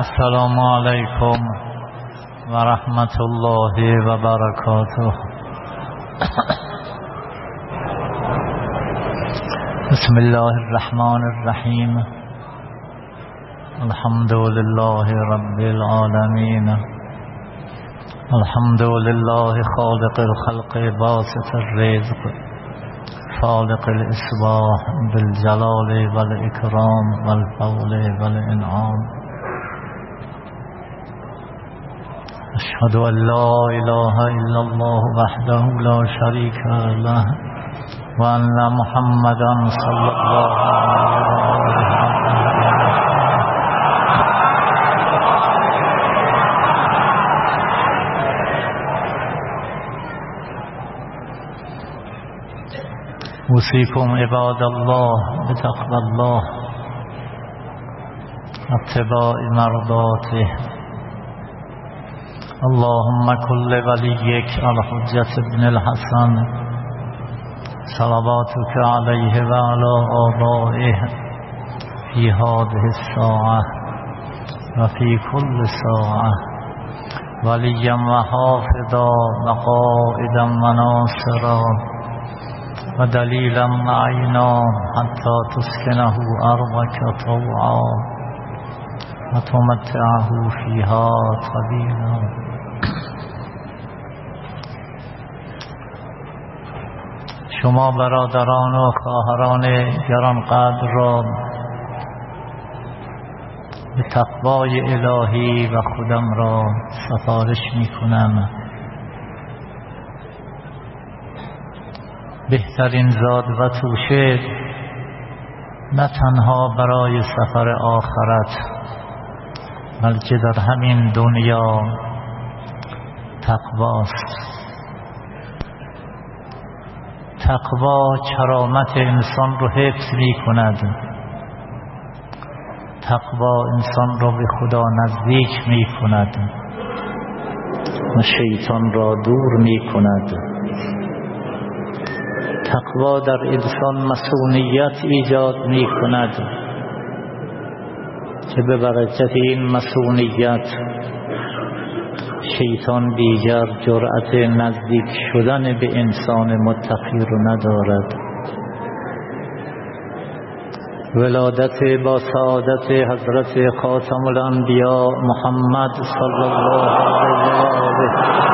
السلام علیکم و رحمت الله و برکاته بسم الله الرحمن الرحیم الحمد لله رب العالمين. الحمد لله خالق الخلق باسط الرزق خالق الإصباح بالجلال والإكرام والفضل والإنعام. أشهد أن لا إله إلا الله وحده لا شريك له وأن محمدا صلى الله عليه وسلم. أوصيكم عباد الله بتقوى الله اتباع مرضاته. اللهم كل وليك الحجة ابن الحسن. صلواتك عليه وعلى آبائه في هذه الساعة وفي كل ساعة. وليا وحافظا وقائدا وناصرا ودليلا معينا حتى تسكنه أرضك طوعا وتمتعه فيها طويلا شما برادران و خواهران گرانقدر را به تقوای الهی و خودم را سفارش می کنم بهترین زاد و توشه نه تنها برای سفر آخرت بلکه در همین دنیا تقواست. تقوا کرامت انسان رو حفظ می کند تقوا انسان را به خدا نزدیک می کند و شیطان را دور می کند تقوا در انسان مسئولیت ایجاد می کند که به برکت این مسئولیت شیطان دیگر جرأت نزدیک شدن به انسان متقی رو ندارد. ولادت با سعادت حضرت خاتم الانبیاء محمد صلی الله علیه و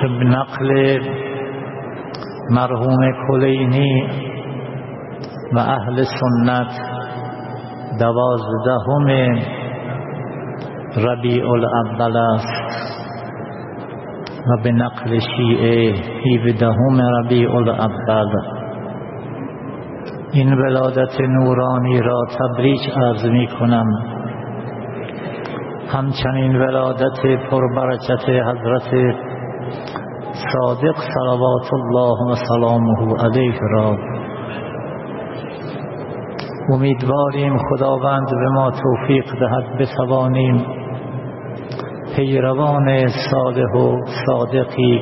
که نقل مرحوم کلینی و اهل سنت دوازدهم ربیع الاول است و به نقل شیعه هیودهم ربیع الاول. این ولادت نورانی را تبریک عرض می کنم. همچنین ولادت پربرکت حضرت صادق صلوات الله و سلامه علیه را امیدواریم خداوند به ما توفیق دهد بتوانیم پیروان صالح و صادقی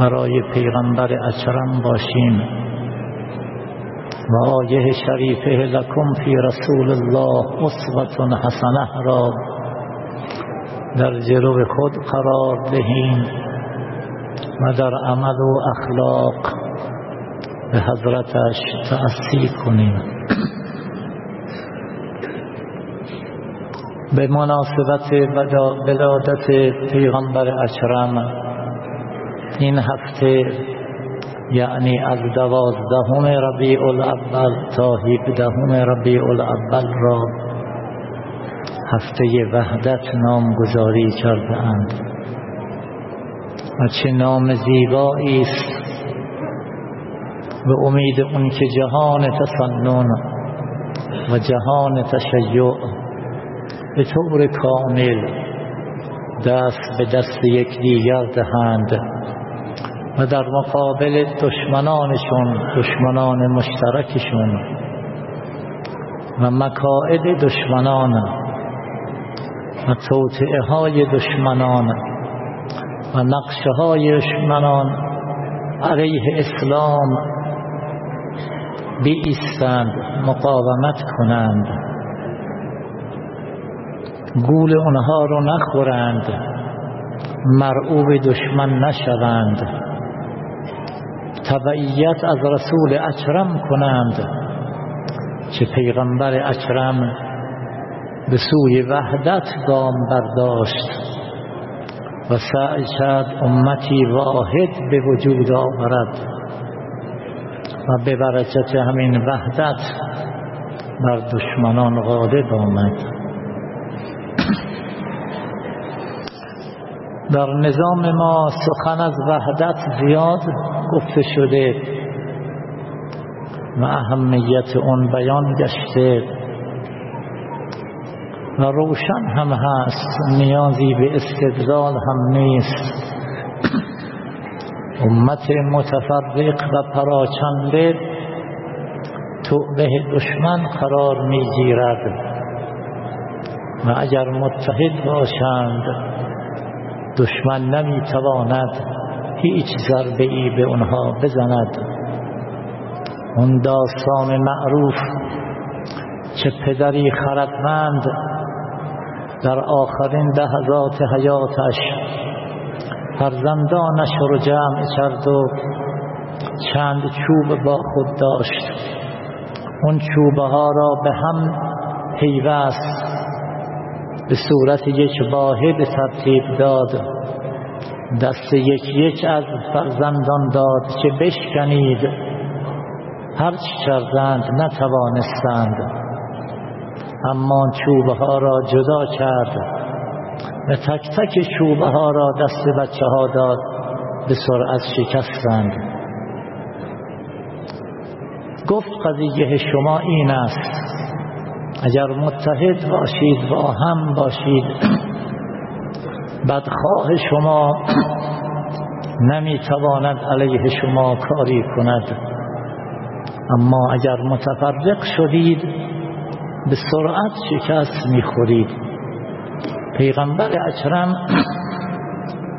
برای پیغمبر اکرم باشیم. و آیه شریفه لکم فی رسول الله اصوت حسنه را در جلو خود قرار دهیم. و در عمل و اخلاق به حضرتش تأثیر کنیم. به مناسبت ولادت پیغمبر اکرم این هفته یعنی از دوازدهم ربیع الاول تا هفدهم ربیع الاول را هفته وحدت نامگذاری کرده اند و چه نام زیبایی است. به امید اون که جهان تسنن و جهان تشیع. به طور کامل دست به دست یکدیگر دهند و در مقابل دشمنانشون دشمنان مشترکشون و مکائد دشمنان و توطعه های دشمنان و نقشه های دشمنان علیه اسلام بیستند مقاومت کنند. گول اونها رو نخورند. مرعوب دشمن نشوند. تبعیت از رسول اکرم کنند. که پیغمبر اکرم به سوی وحدت گام برداشت. و سعی کرد امتی واحد به وجود آورد و به برکت همین وحدت بر دشمنان غالب آمد. در نظام ما سخن از وحدت زیاد گفته شده و اهمیت اون بیان گشته. و روشن هم هست نیازی به استدلال هم نیست. امت متفرق و پراچنده توبه دشمن قرار می‌گیرد. و اگر متحد باشند دشمن نمی‌تواند هیچ ضربه ای به اونها بزند. اون داستان معروف چه پدری خردمند در آخرین لحظات حیاتش فرزندانش رو جمع کرد و چند چوب با خود داشت. اون چوبه ها را به هم پیوست به صورت یک واحد ترتیب داد. دست یک یک از فرزندان داد که بشکنید. هرچی کردند نتوانستند. اما چوبه ها را جدا کرد و تک تک چوبه ها را دست بچه ها داد به سرعت شکستند. گفت قضیه شما این است. اگر متحد باشید و هم باشید بدخواه شما نمی‌تواند علیه شما کاری کند. اما اگر متفرق شدید به سرعت شکست می‌خورید. پیغمبر اکرم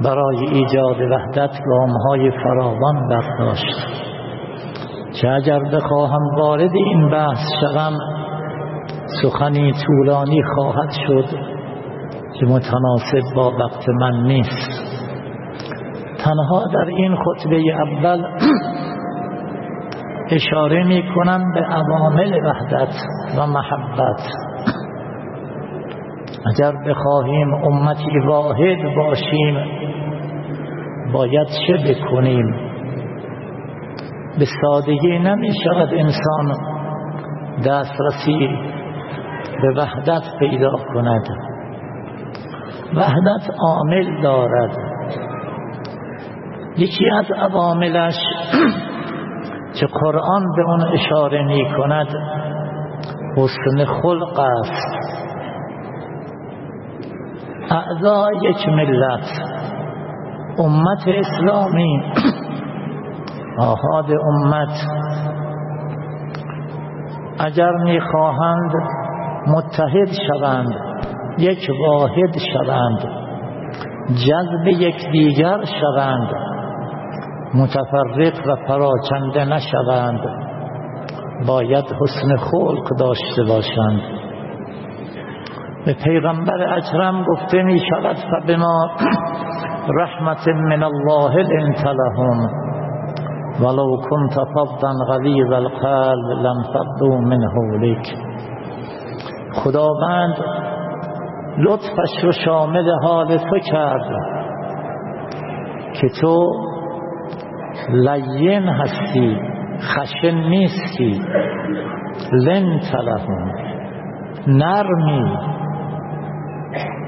برای ایجاد وحدت های فراوان برداشت. که اگر بخواهم وارد این بحث شوم سخنی طولانی خواهد شد که متناسب با وقت من نیست. تنها در این خطبه اول اشاره می کنم به عوامل وحدت. و محبت. اگر بخواهیم امتی واحد باشیم باید چه بکنیم؟ به سادگی نمی شود انسان دسترسی به وحدت پیدا کند. وحدت عامل دارد. یکی از عواملش که قرآن به اون اشاره می کند حسن خلق است. اعضا یک ملت امت اسلامی. آهاد امت. اگر می‌خواهند متحد شوند یک واحد شوند جذب یک دیگر شوند متفرق و پراکنده نشوند. باید حسن خلق داشته باشند به پیغمبر اکرم گفته می شود فبما رحمت من الله لنت لهم ولو كنت فظا غلیظ القلب لانفضوا من حولك خداوند لطفش رو شامل حال تو کرد که تو لین هستی. خشن نیستی. لن تلهم نرمی.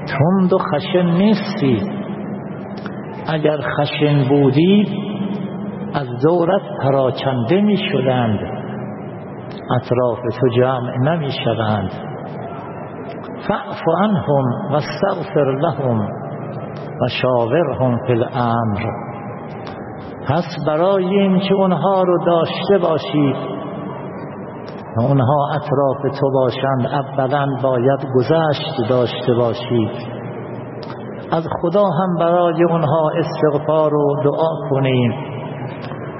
تند و خشن نیستی. اگر خشن بودی از دورت پراکنده می شدند اطراف تو جمع نمی شدند فعف عنهم و لهم و شاورهم فی الامر. پس برای این که اونها رو داشته باشید و اونها اطراف تو باشند اولا باید گذشت داشته باشید از خدا هم برای اونها استغفار و دعا کنیم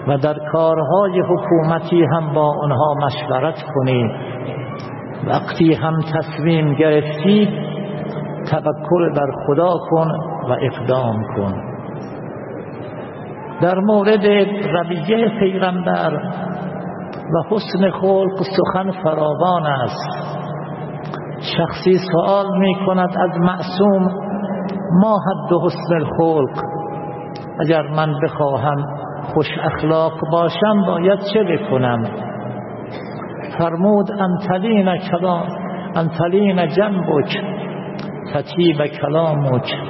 و در کارهای حکومتی هم با اونها مشورت کنیم وقتی هم تصمیم گرفتید توکل بر خدا کن و اقدام کن. در مورد رویه پیغمبر و حسن خلق سخن فراوان است. شخصی سوال می کند از معصوم ما حد حسن الخلق؟ اگر من بخواهم خوش اخلاق باشم باید چه بکنم؟ فرمود انتلین کلام انتلین جنبک تطیب کلامک.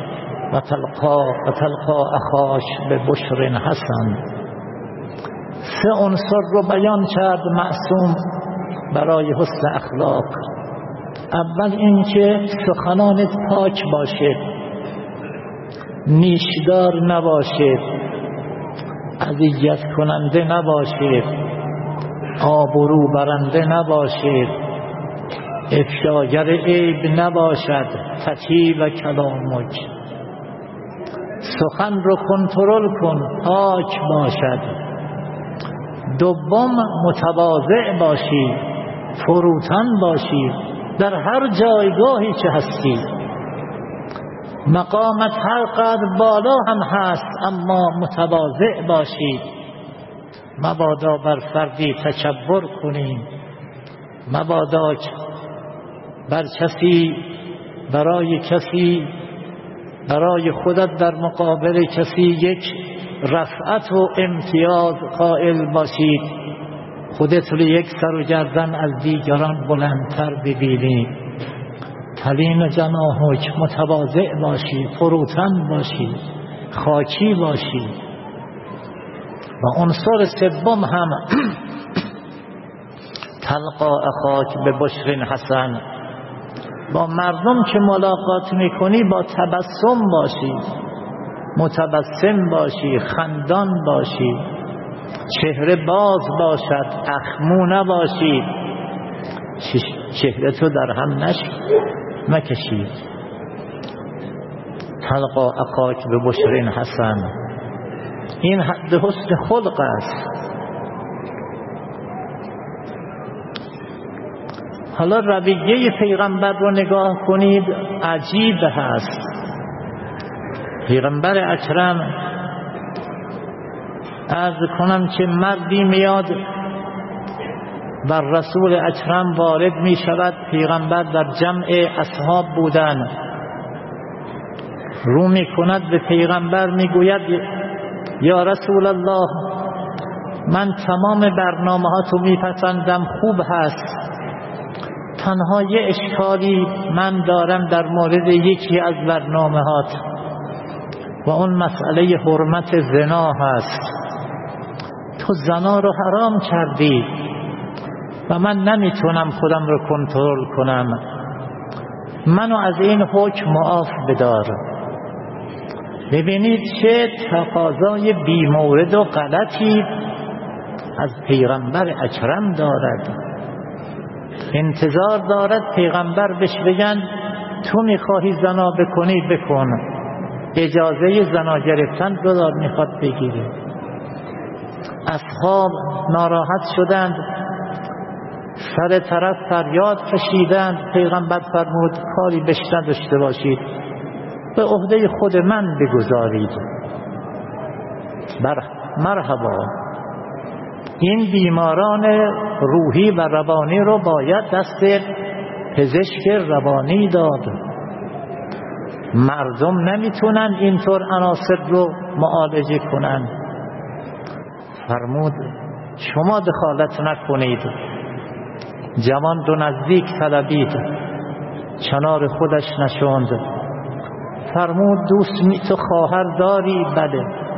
و تلقا, و تلقا اخاش به بشر حسن. سه عنصر رو بیان کرد معصوم برای حسن اخلاق. اول اینکه سخنانت پاک باشه. نیشدار نباشه. اذیت کننده نباشه. آبرو برنده نباشه. افشاگر عیب نباشد. تطیب کلامک. سخن رو کنترل کن پاک باشد. دوم متواضع باشی فروتن باشی در هر جایگاهی که هستی. مقامت هر قدر بالا هم هست اما متواضع باشی. مبادا بر فردی تکبر کنیم مبادا بر کسی برای کسی برای خودت در مقابل کسی یک رفعت و امتیاز قائل باشید خودت رو یک سر و گردن از دیگران بلندتر ببینی. تلین جناحک متواضع باشی فروتن باشی خاکی باشی. و عنصر سوم هم تلقا اخاک به بشر حسن. با مردم که ملاقات می‌کنی با تبسم باشی متبسم باشی خندان باشی چهره باز باشد اخمو نباشی چهره تو در هم نش مکشید تلقا اقاک به بشرین حسن. این حد حسن خلق است. حالا رویه پیغمبر رو نگاه کنید عجیب هست. پیغمبر اکرم از کنم که مردی میاد بر رسول اکرم وارد می شود پیغمبر در جمع اصحاب بودن. رو می کند به پیغمبر می گوید یا رسول الله من تمام برنامه ها تو میپسندم خوب هست. تنها یه اشکالی من دارم در مورد یکی از برنامه هات و اون مسئله حرمت زنا هست. تو زنا رو حرام کردی و من نمی‌تونم خودم رو کنترل کنم. منو از این حکم معاف بدار. ببینید چه تقاضای بیمورد و غلطی از پیغمبر اکرم دارد. انتظار دارد پیغمبر بهش بگن تو می‌خواهی زنا بکنی بکن. اجازه زنا گرفتن دار می‌خواد بگیره. اصحاب ناراحت شدند. سر طرف فریاد کشیدند. پیغمبر فرمود کاری بهش نداشته باشید. به عهده خود من بگذارید. مرحبا. این بیماران روحی و روانی رو باید دست پزشک روانی داد. مردم نمی‌تونن اینطور عناصر رو معالجه کنن. فرمود شما دخالت نکنید. جوان دو نزدیک طلبید. چنار خودش نشوند فرمود دوست می تو خواهر داری؟ بله.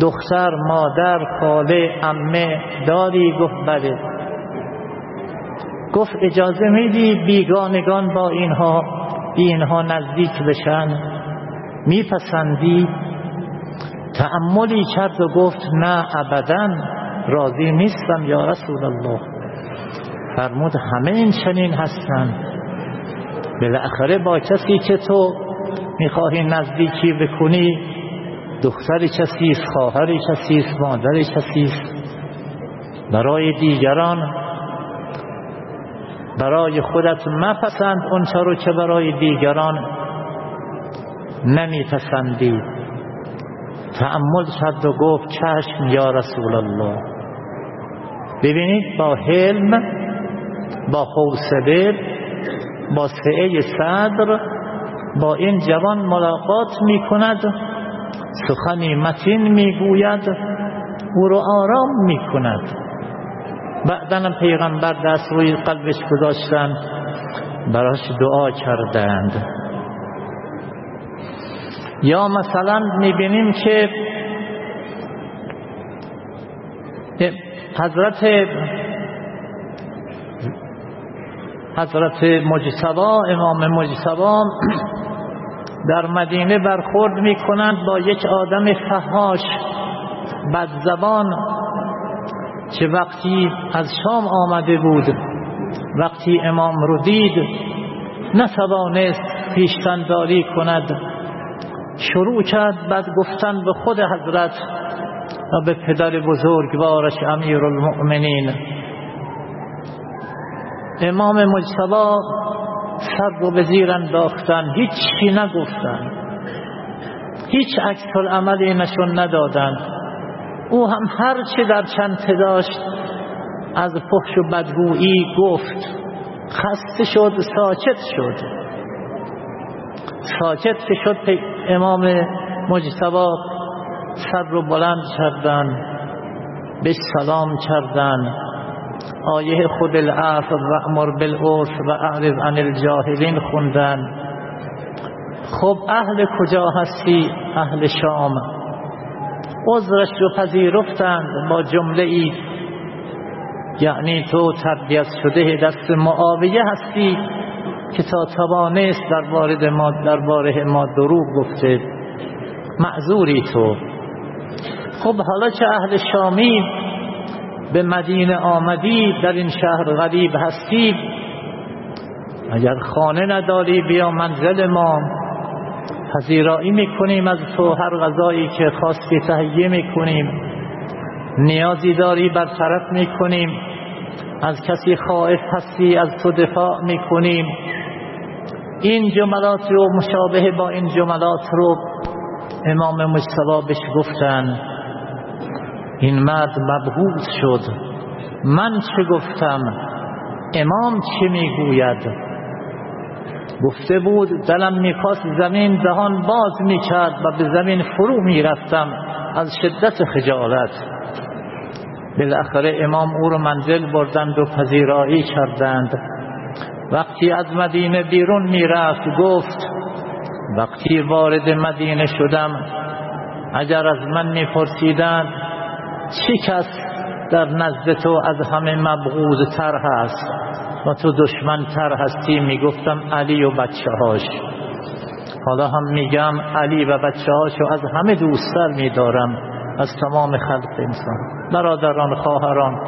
دختر مادر خاله امه داری گفت بله. گفت اجازه میدی بیگانگان با اینها بی اینها نزدیک بشن؟ میپسندی؟ تعملی کرد و گفت نه ابدا راضی نیستم یا رسول الله. فرمود همه این چنین هستند بالاخره با کسی که تو می‌خواهی نزدیکی بکنی دختری کسی است خواهری کسی است مادری کسی است. برای دیگران برای خودت مپسند اونچه رو که برای دیگران نمیپسندی. تعمل کرد و گفت چشم یا رسول الله. ببینید با حلم با حوصله با سعه صدر با این جوان ملاقات می کند سخنی متین می گوید او رو آرام می کند بعدن پیغمبر دست روی قلبش گذاشتن براش دعا کردند. یا مثلا می‌بینیم که حضرت حضرت مجتبا امام مجتبا در مدینه برخورد می‌کنند با یک آدم فهاش بد زبان که وقتی از شام آمده بود وقتی امام رو دید نتوانست پیشتنداری کند. شروع کرد بعد گفتن به خود حضرت و به پدر بزرگوارش امیر المؤمنین امام مجتبا سر رو به زیر انداختن هیچی نگفتن. هیچ عکس عملی نشون ندادن. او هم هر چه در چند داشت از فحش و بدگویی گفت. خسته شد ساکت شد. ساکت که شد امام مجتبا سر رو بلند کردن به سلام کردن. آیه خود العفو و امر بالعرف و اعرض عن الجاهلین خوندن. خب اهل کجا هستی؟ اهل شام. عذرش رو پذیرفتند با جمله ای یعنی تو تربیت شده دست معاویه هستی که تا توانست در وارد ما در باره ما دروغ گفته. معذوری تو. خب حالا که اهل شامی؟ به مدینه آمدی در این شهر غریب هستی. اگر خانه نداری بیا منزل ما. پذیرایی می‌کنیم از تو هر غذایی که خواستی تهیه می‌کنیم. نیازی داری برطرف می‌کنیم. از کسی خائف هستی از تو دفاع می‌کنیم. این جملات رو مشابه با این جملات رو امام مجتبا بهش گفتن. این مرد مبهوت شد. من چه گفتم؟ امام چه می‌گوید؟ گفته بود دلم می‌خواست زمین دهان باز می‌کرد و به زمین فرو می‌رفتم از شدت خجالت. بالاخره امام او رو منزل بردند و پذیرایی کردند. وقتی از مدینه بیرون می‌رفت گفت وقتی وارد مدینه شدم اگر از من میپرسیدند چی کس در نزد تو از همه مبغوض تر هست؟ و تو دشمن تر هستی می‌گفتم علی و بچه هاش حالا هم میگم علی و بچه هاشو از همه دوستتر میدارم از تمام خلق انسان. برادران خواهران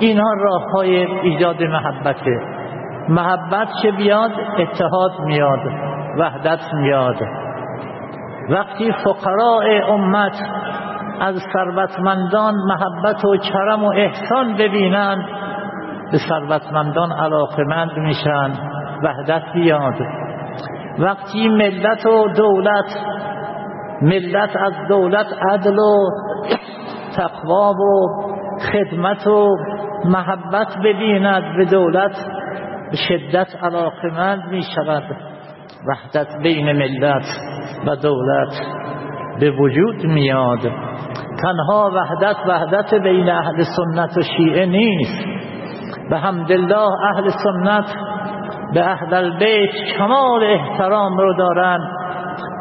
اینها راه های ایجاد محبته. محبت چه بیاد؟ اتحاد میاد وحدت میاد. وقتی فقراء امت از ثروتمندان محبت و کرم و احسان ببینند. به ثروتمندان علاقمند میشن. وحدت بیاد. وقتی ملت و دولت ملت از دولت عدل و تقوا و خدمت و محبت ببیند. به دولت به شدت علاقمند می شود وحدت بین ملت و دولت. به وجود میاد. تنها وحدت وحدت بین اهل سنت و شیعه نیست. به حمدالله اهل سنت به اهل البیت کمال احترام رو دارند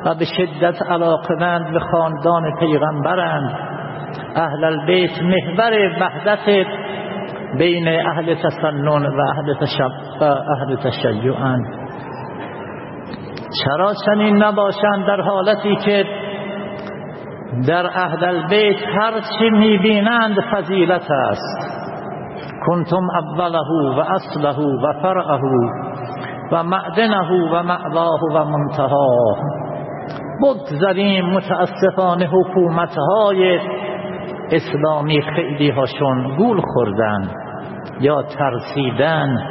و به شدت علاقمند به خاندان پیغمبرند. اهل البیت محور وحدت بین اهل تسنن و اهل تشب و اهل تشیعند چرا چنین نباشند در حالتی که در اهل البیت هر چی می‌بینند فضیلت است. کنتم اوله و اصله و فرعه و معدنه و معواه و منتها بگذاریم متاسفانه حکومتهای اسلامی خیلی هاشون گول خوردن یا ترسیدن.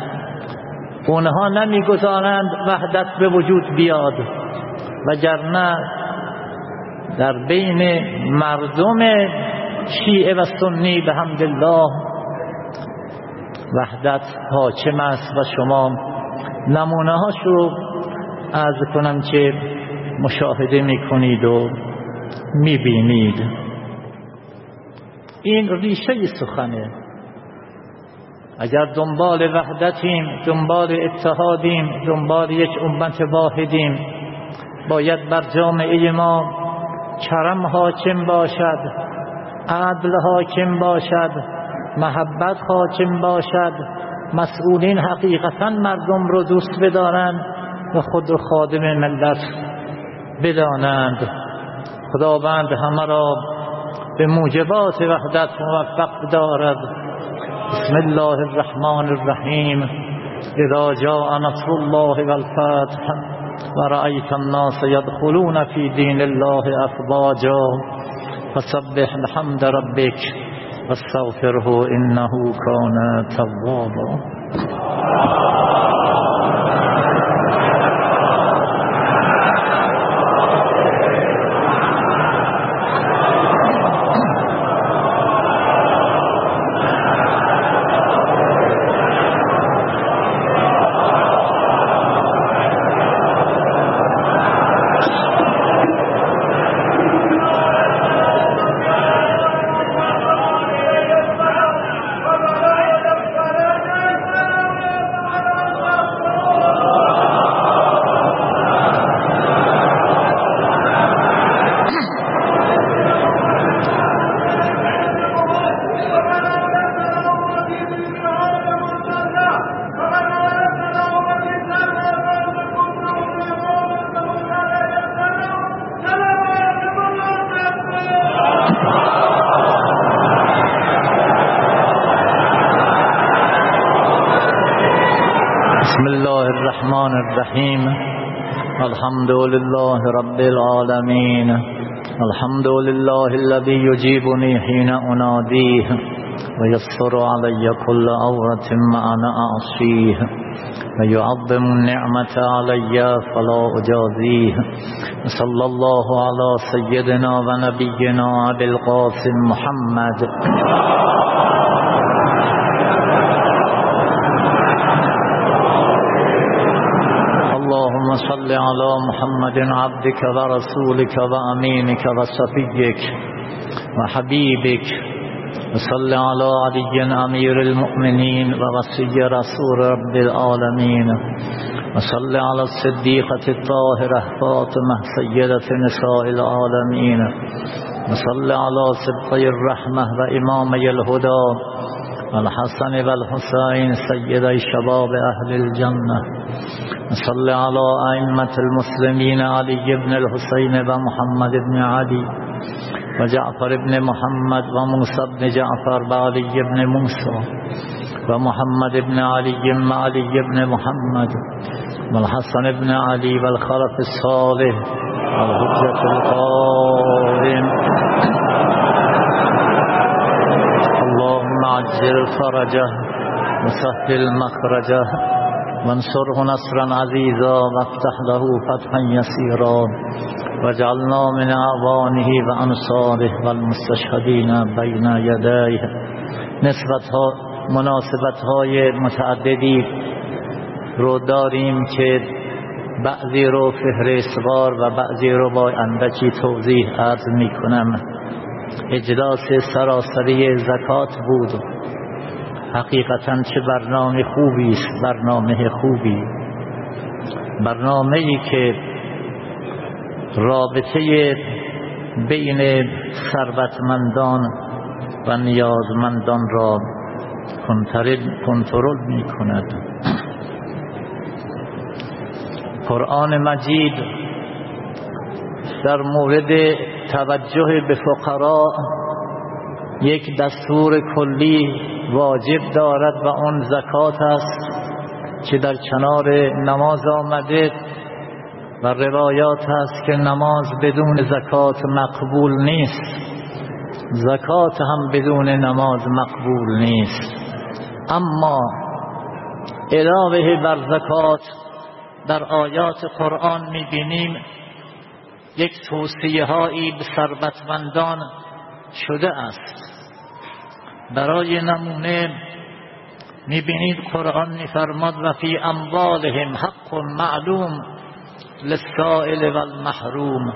اونها نمی‌گذارند وحدت به وجود بیاد. وگرنه در بین مردم شیعه و سنی به حمدالله وحدت حاکم است و شما نمونه هاشو از کنم که مشاهده می‌کنید و می‌بینید. این ریشه سخنه. اگر دنبال وحدتیم دنبال اتحادیم دنبال یک امت واحدیم باید بر جامعه ما کرم حاکم باشد عدل حاکم باشد محبت حاکم باشد مسئولین حقیقتا مردم رو دوست بدارند و خود رو خادم ملت بدانند. خداوند همه را به موجبات وحدت موفق دارد. بسم الله الرحمن الرحیم. اذا جاء نصر الله والفتح ورأيت الناس يدخلون في دين الله أفواجا فسبح بحمد ربك واستغفره إنه كان توابا. الحمد لله رب العالمين. الحمد لله الذي يجيبني حين أناديه ويسر علي كل أورة ما أنا أعصيه ويعظم النعمة علي فلا أجازيه. صلى الله على سيدنا ونبينا أبي القاسم محمد صل على محمد عبدك ورسولك وأمينك وصفيك وحبيبك. وصل على علي أمير المؤمنين ووصي رسول رب العالمين. وصل على الصديقة الطاهرة فاطمة سيدة نساء العالمين. وصل على سبطي الرحمة وإمامي الهدى الحسن والحسين سيدي شباب أهل الجنة. صل على أئمة المسلمين علي بن الحسين ومحمد بن علي وجعفر بن محمد وموسى بن جعفر وعلي بن موسى ومحمد بن علي وعلي بن محمد والحسن بن علي والخلف الصالح والحجة القائم. اللهم عجل فرجه وسهل مخرجه. وانصره نصرا عزيزا وافتح له فتحا يسيرا وجعلنا من اعوانه وانصاره والمستشهدين بين يديه نسبت ها مناسبت های متعددی رو داریم که بعضی رو فهرستوار و بعضی رو با اندکی توضیح عرض می کنم اجلاس سراسری زکات بود. حقیقتا چه برنامه خوبی است برنامه خوبی. برنامه ای که رابطه بین ثروتمندان و نیازمندان را کنترل می کند قرآن مجید در مورد توجه به فقرا یک دستور کلی واجب دارد و اون زکات است که در کنار نماز آمده و روایات هست که نماز بدون زکات مقبول نیست. زکات هم بدون نماز مقبول نیست. اما علاوه بر زکات در آیات قرآن می‌بینیم یک توصیه هایی به ثروتمندان شده است. برای نمونه می‌بینید قرآن میفرماد و فی اموالهم حق معلوم للسائل و المحروم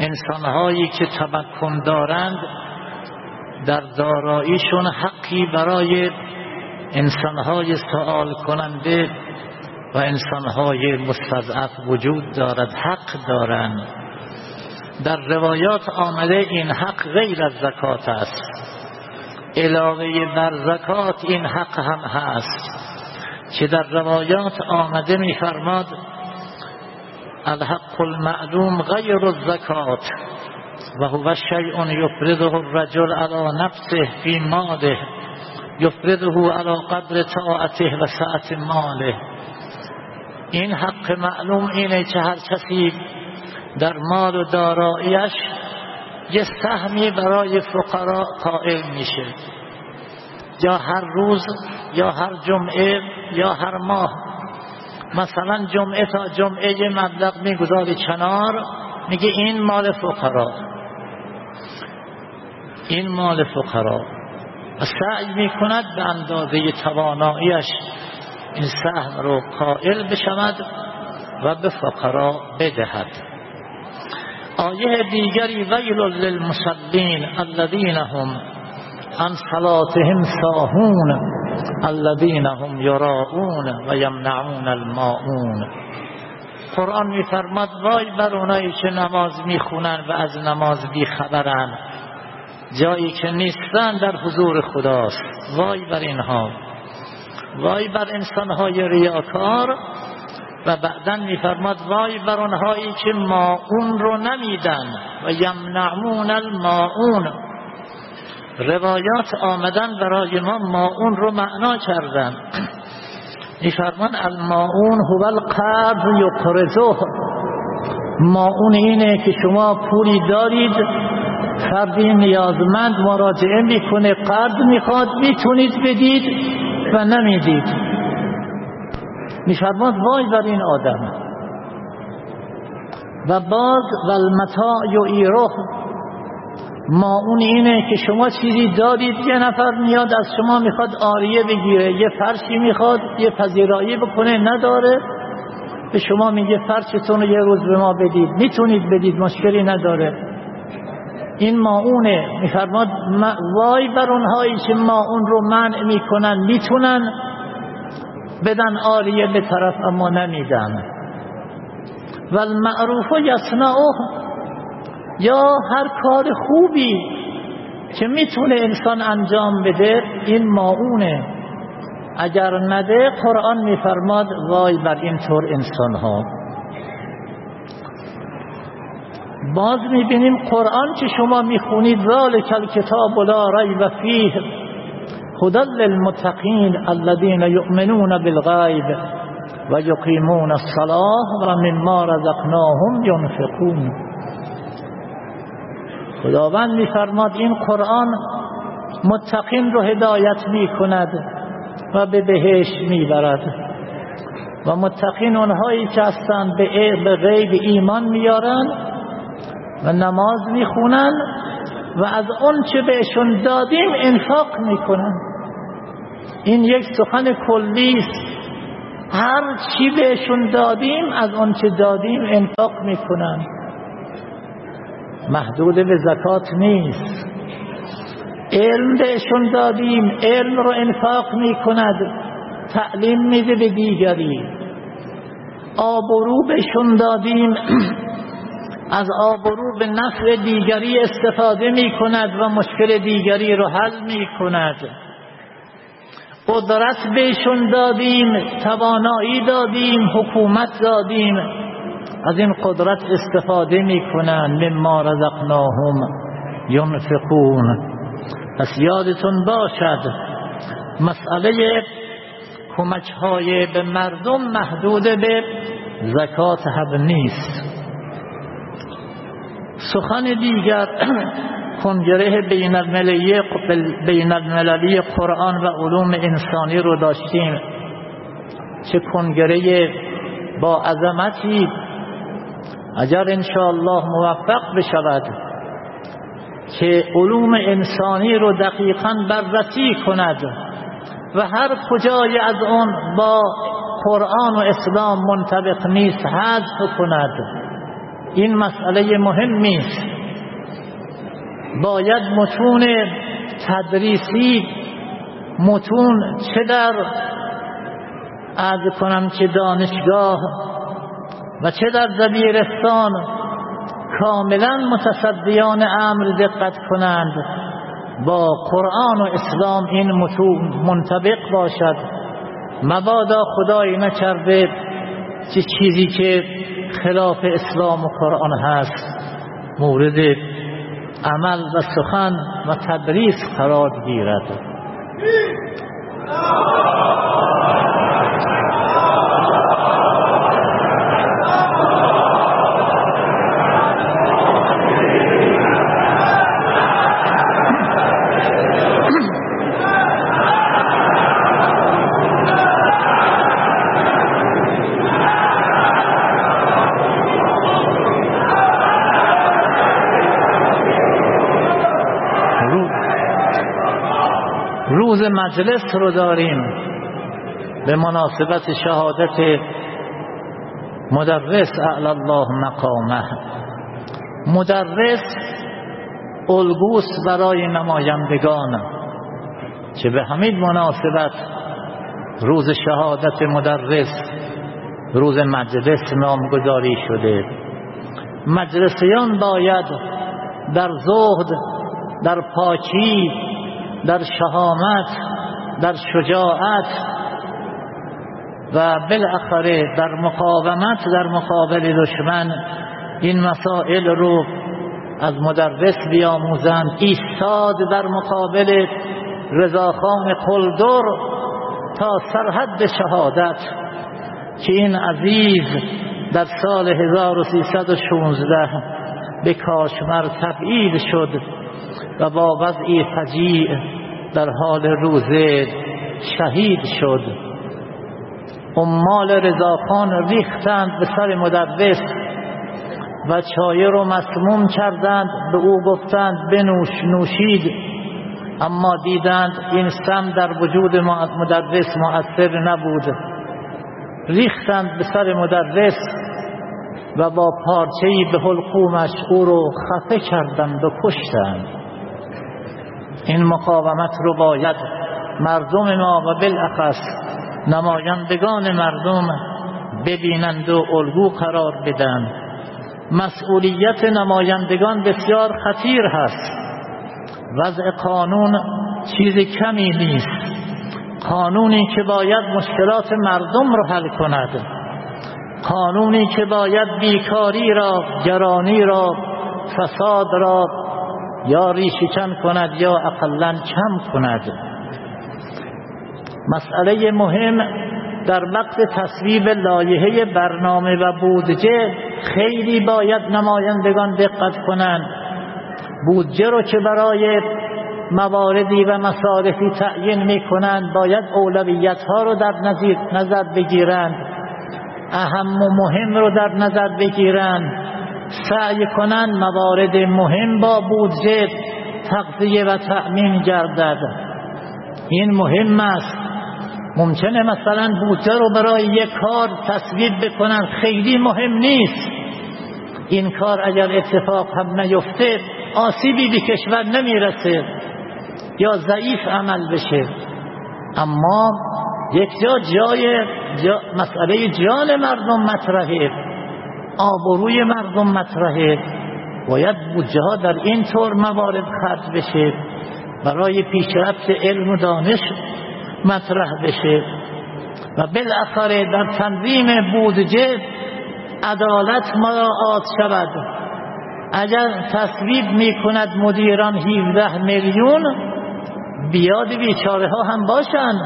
انسانهایی که تمکن دارند در داراییشون حقی برای انسانهای سوال کننده و انسانهای مستضعف وجود دارد حق دارند. در روایات آمده این حق غیر از زکات است. علاوه بر زکات این حق هم هست. که در روایات آمده میفرماد الحق المعلوم غیر الزکات و هو شیء یفرده الرجل على نفسه فی ماله یفرده على قدر طاعته و ساعت ماله. این حق معلوم اینه که هر کسی در مال و داراییش یه سهمی برای فقرا قائل میشه. یا هر روز یا هر جمعه یا هر ماه. مثلا جمعه تا جمعه یه مبلغ می‌گذاری کنار میگه این مال فقرا. این مال فقرا. و سعی می‌کند به اندازه تواناییش این سهم رو قائل بشود و به فقرا بدهد. آیه دیگری ویل للمصلین الذین هم عن صلاتهم ساهون الذين هم یراؤون و یمنعون الماعون قرآن میفرماد وای بر اونایی که نماز می‌خونن و از نماز بیخبرن جایی که نیستن در حضور خداست. وای بر اینها. وای بر انسانهای ریاکار و بعدا میفرماد وای بر آنهایی که ماعون رو نمیدن و یمنعون الماعون. روایات آمدن برای ما ماعون رو معنا کردن. میفرمان الماعون هو القرض یقرضه ماعون اینه که شما پولی دارید فردی نیازمند مراجعه می‌کنه قرض می‌خواد می‌تونید بدید و نمی‌دید. میفرماد وای بر این آدم. و باز و المتاع ایروه ما اون اینه که شما چیزی دارید یه نفر میاد از شما می‌خواد آریه بگیره یه فرشی می‌خواد یه پذیرایی بکنه نداره. به شما میگه فرشتون رو یه روز به ما بدید. می‌تونید بدید مشکلی نداره. این ماونه میفرماد وای بر اونهایی که اون رو منع می‌کنن می‌تونن. بدن آریه به طرف اما نمیدن. و المعروف یصنعه. یا هر کار خوبی که می‌تونه انسان انجام بده این ماونه اگر نده قرآن میفرماد وای بر این طور انسان ها باز می‌بینیم قرآن که شما می‌خونید ذالک الکتاب لا ریب فیه. هدى للمتقین الذين یؤمنون بالغیب و یقیمون الصلاة و مما رزقناهم ينفقون. خداوند میفرماد این قرآن متقین رو هدایت می‌کند و به بهش می‌برد. و متقین اونهایی که هستند به غیب ایمان میارن و نماز می‌خونن و از اون چه بهشون دادیم انفاق می‌کنن این یک سخن کلی است. هر چی بهشون دادیم از اون چه دادیم انفاق می‌کنن. محدود به زکات نیست. علم بهشون دادیم علم رو انفاق می‌کند. تعلیم میده به دیگری. آبرو بهشون دادیم از آبرو به نفع دیگری استفاده می‌کند و مشکل دیگری رو حل می‌کند. قدرت بهشون دادیم توانایی دادیم حکومت دادیم. از این قدرت استفاده می‌کنند مما رزقناهم ینفقون. پس یادتون باشد مسئله کمک های به مردم محدود به زکات هم نیست. سخن دیگر کنگره بین المللی بین المللی قرآن و علوم انسانی رو داشتیم. چه کنگره با عظمتی. اگر انشاءالله موفق بشود که علوم انسانی رو دقیقا بررسی کند و هر کجای از اون با قرآن و اسلام منطبق نیست حذف کند. این مسئله مهمی است. باید متون تدریسی متون چه در عرض کنم که دانشگاه و چه در دبیرستان کاملا متصدیان امر دقت کنند. با قرآن و اسلام این متون منطبق باشد. مبادا خدایی نکرده چه چیزی که خلاف اسلام و قرآن هست مورد عمل و سخن و تدریس قرار گیرد روز مجلس رو داریم به مناسبت شهادت مدرس اعلی الله مقامه. مدرس الگوس برای نمایندگان. چه به همین مناسبت روز شهادت مدرس روز مجلس نامگذاری شده. مجلسیان باید در زهد در پاکی در شهامت در شجاعت و بالاخره در مقاومت در مقابل دشمن این مسائل رو از مدرس بیاموزند. ایستاد در مقابل رضاخان قلدر تا سرحد شهادت که این عزیز در سال 1316 به کاشمر تبعید شد و با وضعی فجیع در حال روزه شهید شد. امال رضاخان ریختند به سر مدرس و چای رو مسموم کردند به او گفتند بنوش نوشید. اما دیدند این سم در وجود مدرس مؤثر نبود. ریختند به سر مدرس و با پارچهی به حلقومش او رو خفه کردند و کشتند. این مقاومت رو باید مردم ما و بالاخص نمایندگان مردم ببینند و الگو قرار بدن. مسئولیت نمایندگان بسیار خطیر هست. وضع قانون چیز کمی نیست. قانونی که باید مشکلات مردم رو حل کند. قانونی که باید بیکاری را گرانی را فساد را یا ریشکن کند یا اقلا کم کند. مسئله مهم در وقت تصویب لایحه برنامه و بودجه خیلی باید نمایندگان دقت کنند. بودجه رو که برای مواردی و مصارفی تعیین می کنند باید اولویت ها رو در نظر بگیرند. اهم و مهم رو در نظر بگیرند. سعی کنند موارد مهم با بودجه تغذیه و تأمین گردد. این مهم است. ممکنه مثلا بودجه رو برای یک کار تصویب بکنن. خیلی مهم نیست. این کار اگر اتفاق هم نیفته آسیبی به کشور نمی‌رسه یا ضعیف عمل بشه. اما یک جا جای جا مسئله جان مردم مطرحه. آبروی مردم مطرحه. باید بودجه ها در این طور موارد خرج بشه. برای پیشرفت علم و دانش مطرح بشه. و بالاخره در تنظیم بودجه عدالت مراعات شود. اگر تصویب می‌کند مدیران 17 میلیون بیاد بیچاره ها هم باشن.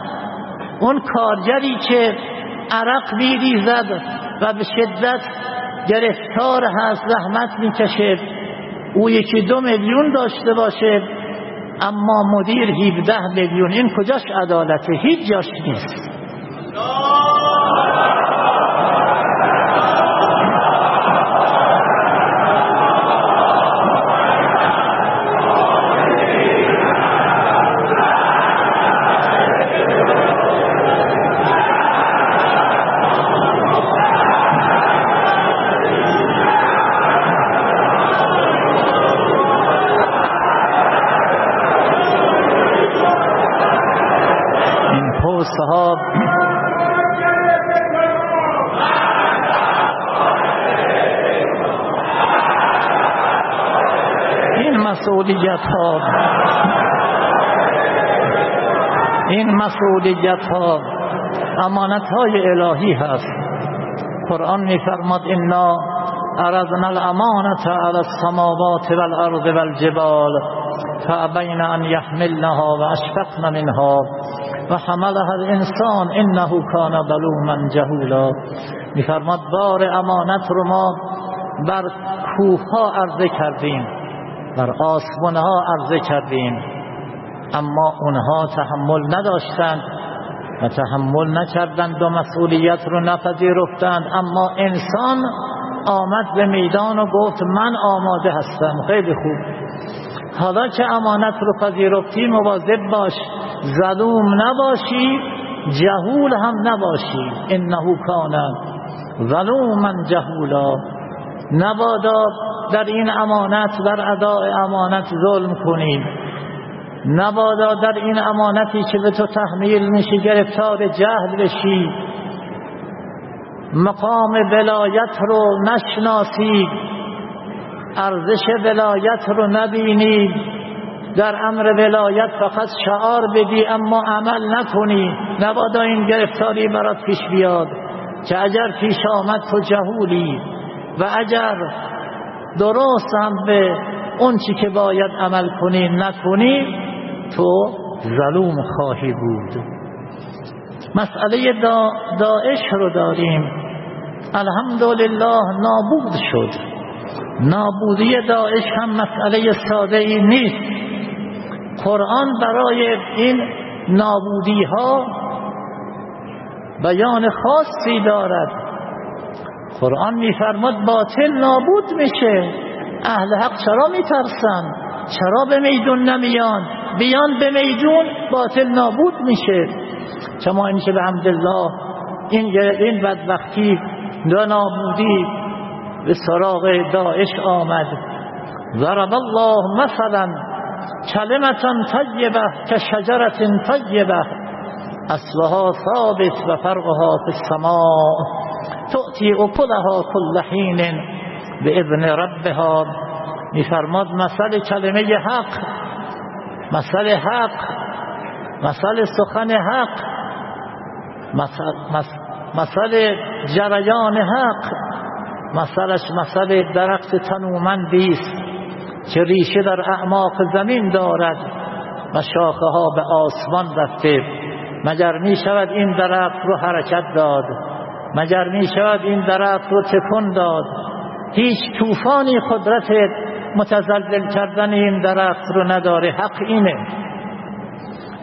اون کارگری که عرق میریزد و به شدت گرفتار هست زحمت می‌کشه. او یکی دو میلیون داشته باشه اما مدیر 17 میلیون. این کجاش عدالته هیچ جاش نیست. مسئولیت ها این مسئولیت ها امانت های الهی هست. قرآن می فرماد انا عرضنا الامانت على السماوات والارض والجبال فابین ان يحملنها و اشفقن منها و حملها الانسان انه کان ظلوما جهولا. میفرماد بار امانت رو ما بر کوه ها عرضه کردیم. بر آسمان ها عرضه کردیم. اما اونها تحمل نداشتند و تحمل نکردند و مسئولیت رو نپذیرفتند. اما انسان آمد به میدان و گفت من آماده هستم. خیلی خوب. حالا که امانت رو پذیرفتی مواظب باش. ظلوم نباشی جهول هم نباشی. انه کان ظلوما جهولا. نبادا در این امانت در اداء امانت ظلم کنید نبادا در این امانتی که به تو تحمیل میشی گرفتار جهل بشی. مقام ولایت رو نشناسید ارزش ولایت رو نبینید در امر ولایت فقط شعار بدی اما عمل نکنی. نبادا این گرفتاری برات پیش بیاد که اگر پیش آمد تو جهولی و اگر درست هم به اون چی که باید عمل کنی نکنی تو ظلوم خواهی بود. مسئله دا داعش رو داریم. الحمدلله نابود شد. نابودی داعش هم مسئله ساده ای نیست. قرآن برای این نابودی ها بیان خاصی دارد. قرآن میفرماد باطل نابود میشه؟ اهل حق چرا میترسن؟ چرا به میدون نمیان؟ بیان به میدون باطل نابود میشه؟ چما اینکه به حمدالله این این بدبختی دو نابودی به سراغ داعش آمد. ضرب الله مثلا کلمتا طیبه که شجرت طیبه اصلها ثابت و فرقها فی السماء. تؤتی اکلها کل حین به ابن ربها. میفرماد مثل کلمه حق مثل حق مثل سخن حق مثل جریان حق مثلش مثل درخت تنومندی است که ریشه در اعماق زمین دارد و شاخه ها به آسمان رفته. مگر می شود این درخت رو حرکت داد؟ مگر می شود این درخت رو تکن داد؟ هیچ طوفانی قدرت متزلزل کردن این درخت رو نداره حق اینه.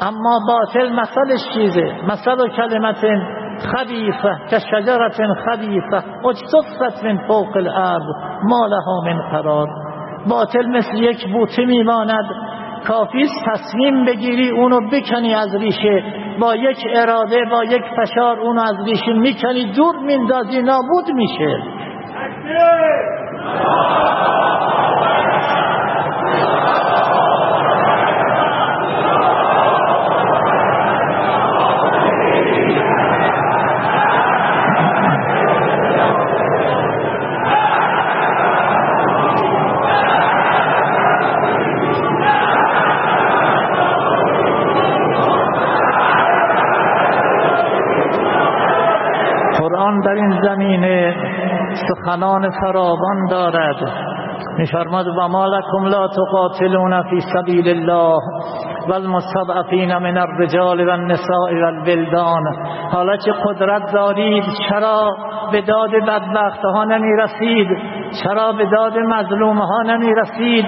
اما باطل مثلش چیزه؟ مثل کلمت خبیفه که شجرت خبیفه اجتفت من فوق الارض ما لها من قرار. باطل مثل یک بوته میماند. کافیست تصمیم بگیری اونو بکنی از ریشه. با یک اراده با یک فشار اونو از ریشه می‌کنی دور میندازی نابود میشه. سخنان فراوان دارد. میفرماد و ما لکم لا تقاتلون فی سبیل الله والمستضعفین من الرجال والنساء والبلدان حالا که قدرت دارید؟ چرا به داد بدبخت ها نمی رسید چرا به داد مظلوم ها نمی رسید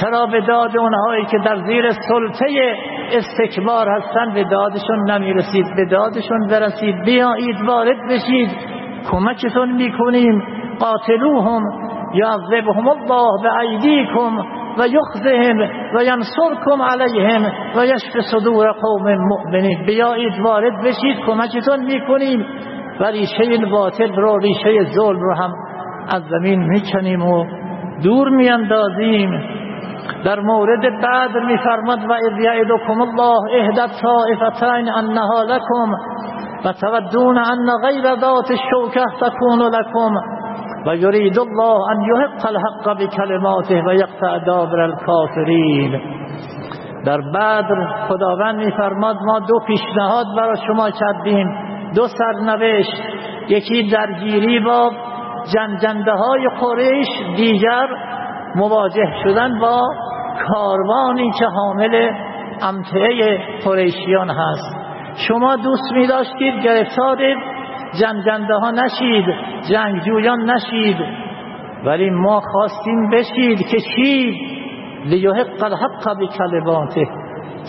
چرا به داد اونهایی که در زیر سلطه استکبار هستند به دادشون نمی رسید به دادشون برسید. بیایید وارد بشید. کمکتون می‌کنیم. قاتلوهم یعذبهم الله به ایدیکم و یخزهم و ینصرکم علیهم و یشف صدور قوم مؤمنین. بیایید وارد بشید کمکتون می‌کنیم. و ریشه باطل رو ریشه ظلم رو هم از زمین می‌کنیم و دور میاندازیم. در مورد بدر میفرماد و اذ یعدکم الله اهدت طائفتین انها لکم و تودون ان غیر ذات الشوکه تکون لکم و یرید الله ان یحق الحق بکلماته و یقطع دابر الکافرین. در بدر خداوند میفرماد ما دو پیشنهاد برای شما کردیم. دو سرنوشت یکی درگیری با جنگنده های قریش دیگر مواجه شدن با کاروانی که حامل امتعه قریشیان هست. شما دوست می داشتید گرفتار جنگنده ها نشید جنگجویان نشید. ولی ما خواستیم بشید که چی؟ لیحق الحق بکلماته.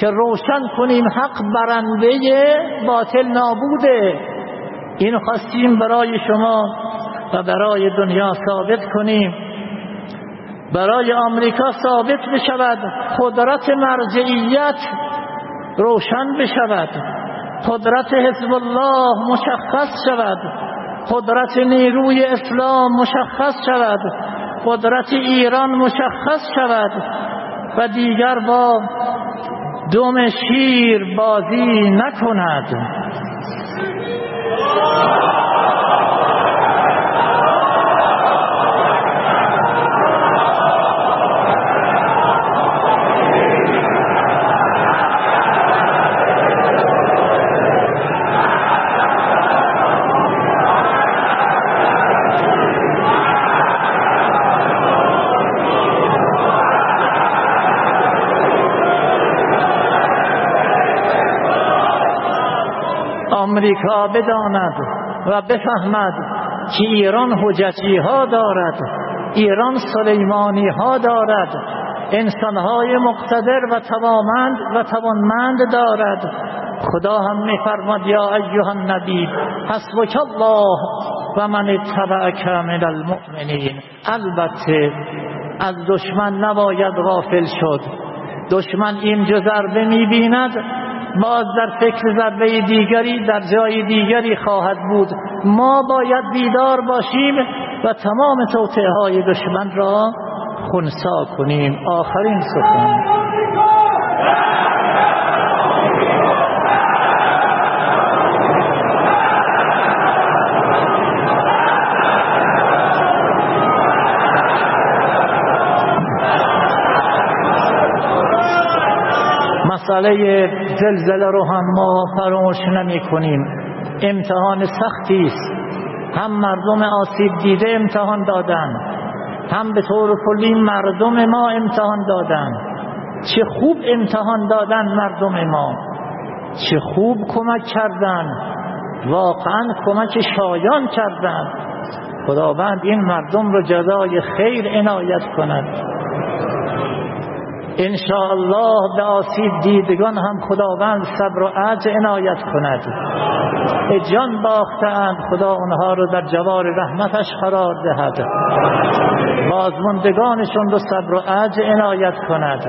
که روشن کنیم حق برنده باطل نابوده. این خواستیم برای شما و برای دنیا ثابت کنیم. برای آمریکا ثابت بشود. قدرت مرجعیت روشن بشود. قدرت حزب الله مشخص شود. قدرت نیروی اسلام مشخص شود. قدرت ایران مشخص شود. و دیگر با دوم شیر بازی نکند. بداند و بفهمد که ایران حجتی ها دارد ایران سلیمانی ها دارد انسانهای مقتدر و توامند و توانمند دارد. خدا هم میفرماد یا ایها النبی حسبک الله و من اتبعک من المؤمنین. البته از دشمن نباید غافل شد. دشمن این ضربه می‌بیند باز در فکر ضربه دیگری در جای دیگری خواهد بود. ما باید بیدار باشیم و تمام توطعه های دشمن را خونسا کنیم. آخرین سخن. مسئله زلزله رو هم ما فراموش نمی کنیم امتحان سختی است. هم مردم آسیب دیده امتحان دادن. هم به طور کلی مردم ما امتحان دادن. چه خوب امتحان دادن مردم ما. چه خوب کمک کردن. واقعا کمک شایان کردن. خداوند این مردم رو جزای خیر عنایت کند. الله به آسیب دیدگان هم خداوند صبر و عجز عنایت کند. جان باختند خدا اونها رو در جوار رحمتش قرار دهد. بازمندگانشون رو صبر و عجز عنایت کند.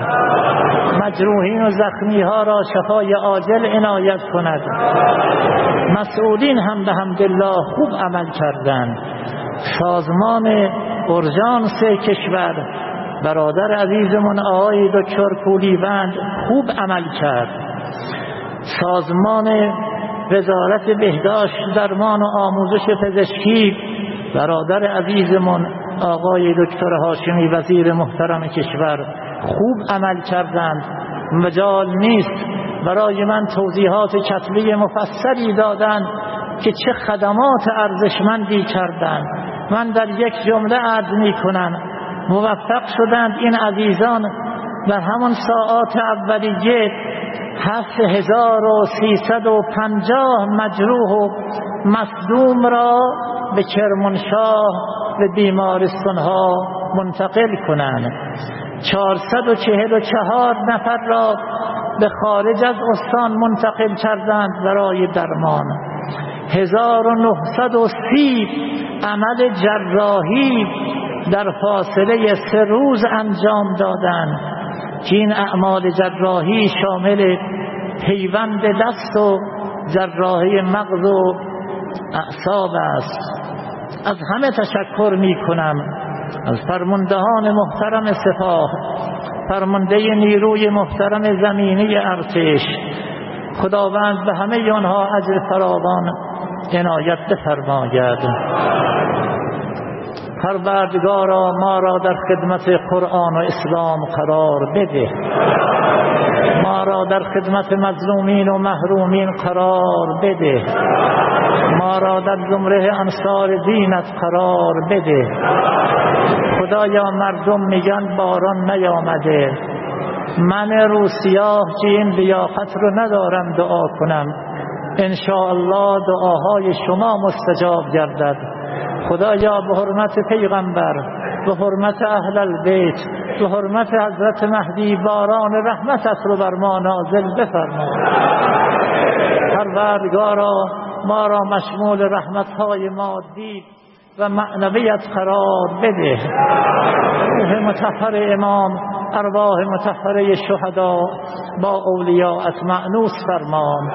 مجروحین و زخمی ها را شفای عاجل عنایت کند. مسئولین هم به حمدالله خوب عمل کردند. سازمان اورژانس کشور برادر عزیزمون آقای دکتر کولیوند خوب عمل کرد. سازمان وزارت بهداشت درمان و آموزش پزشکی برادر عزیزمون آقای دکتر هاشمی وزیر محترم کشور خوب عمل کردند. مجال نیست. برای من توضیحات کتبی مفصلی دادند که چه خدمات ارزشمندی کردند. من در یک جمله عرض می کنم موفق شدند این عزیزان در همون ساعات اولیه هفت هزار و سیصد و پنجاه مجروح و مصدوم را به کرمانشاه به بیمارستان ها منتقل کنند. چهارصد و چهل و چهار نفر را به خارج از استان منتقل کردند برای درمان. هزار و نهصد و سی عمل جراحی در فاصله سه روز انجام دادند که این اعمال جراحی شامل پیوند دست و جراحی مغز و اعصاب است. از همه تشکر می کنم از فرماندهان محترم سپاه فرمانده نیروی محترم زمینی ارتش. خداوند به همه آنها اجر فراوان عنایت بفرماید پروردگارا ما را در خدمت قرآن و اسلام قرار بده. ما را در خدمت مظلومین و محرومین قرار بده. ما را در زمره انصار دینت قرار بده. خدایا مردم میگن باران نیامده. من روسیاه که این لیاقت رو ندارم دعا کنم. الله دعاهای شما مستجاب گردد. خدایا به حرمت پیغمبر به حرمت اهل البیت به حرمت حضرت مهدی باران رحمتت رو بر ما نازل بفرما پروردگارا ما را مشمول رحمتهای مادی و معنویت قرار بده. روح متحر امام ارواح متحره شهدا با اولیاءت معنوس فرمان.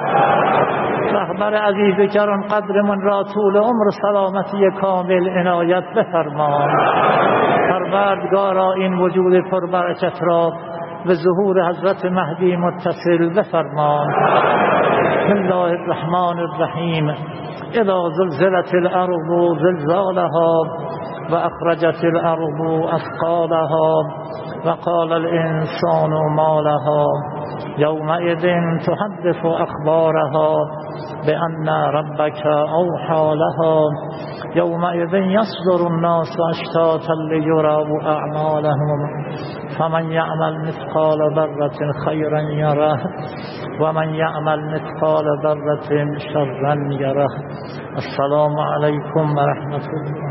رهبر عزیز کران قدرمون را طول عمر سلامتی کامل عنایت بفرمان. پروردگارا این وجود پربرکت را به ظهور حضرت مهدی متصل بفرمان. الله الرحمن الرحیم. اذا زلزلت الارض زلزالها. و اخرجت الأرض أثقالها وقال الإنسان ما لها يومئذ تحدث أخبارها بأن ربك أوحى لها يومئذ يصدر الناس أشتاتا ليروا أعمالهم فمن يعمل مثقال ذرة خيرا يره ومن يعمل مثقال ذرة شرا يره السلام عليكم ورحمة الله